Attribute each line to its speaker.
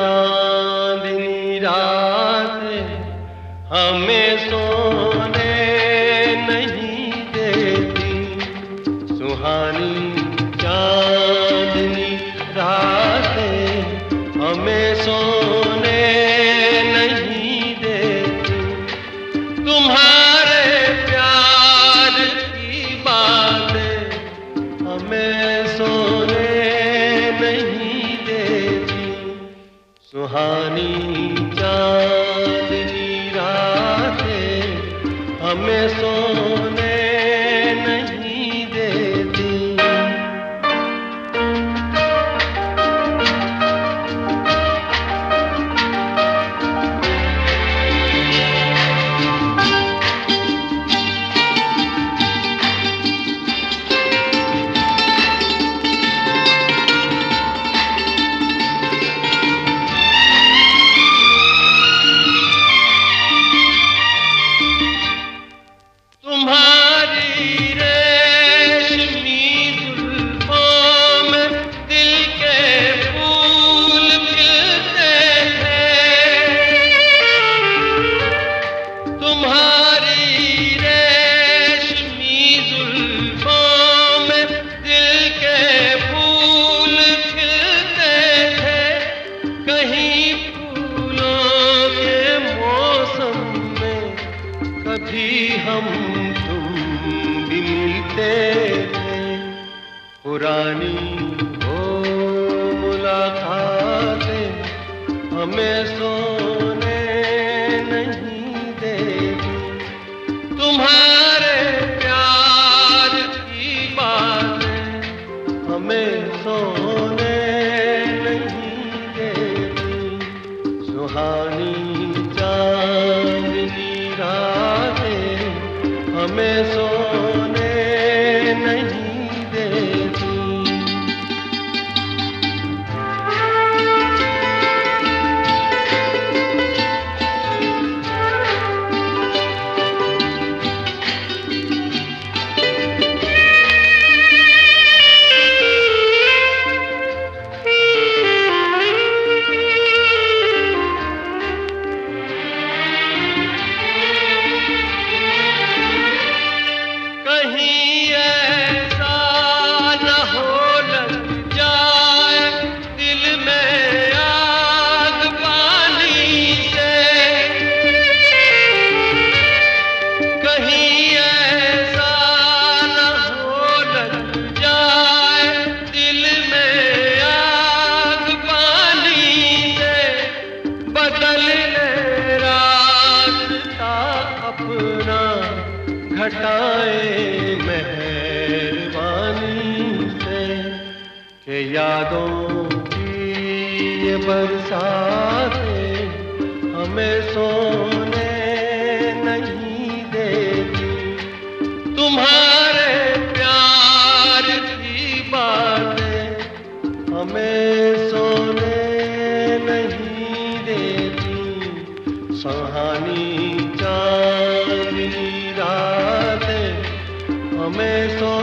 Speaker 1: चांदनी रात हमें सोने नहीं देती। सुहानी चांदनी रात हमें सोने नहीं देती। तुम्हारे प्यार की बात हमें सोने नहीं सुहानी चांदनी रातें हमें सोने कभी हम तुम भी मिलते थे। पुरानी हो मुलाकातें हमें सोने हैं यादों की ये बरसातें हमें सोने नहीं देती। तुम्हारे प्यार की बातें हमें सोने नहीं देती। सुहानी चांदनी रातें हमें सो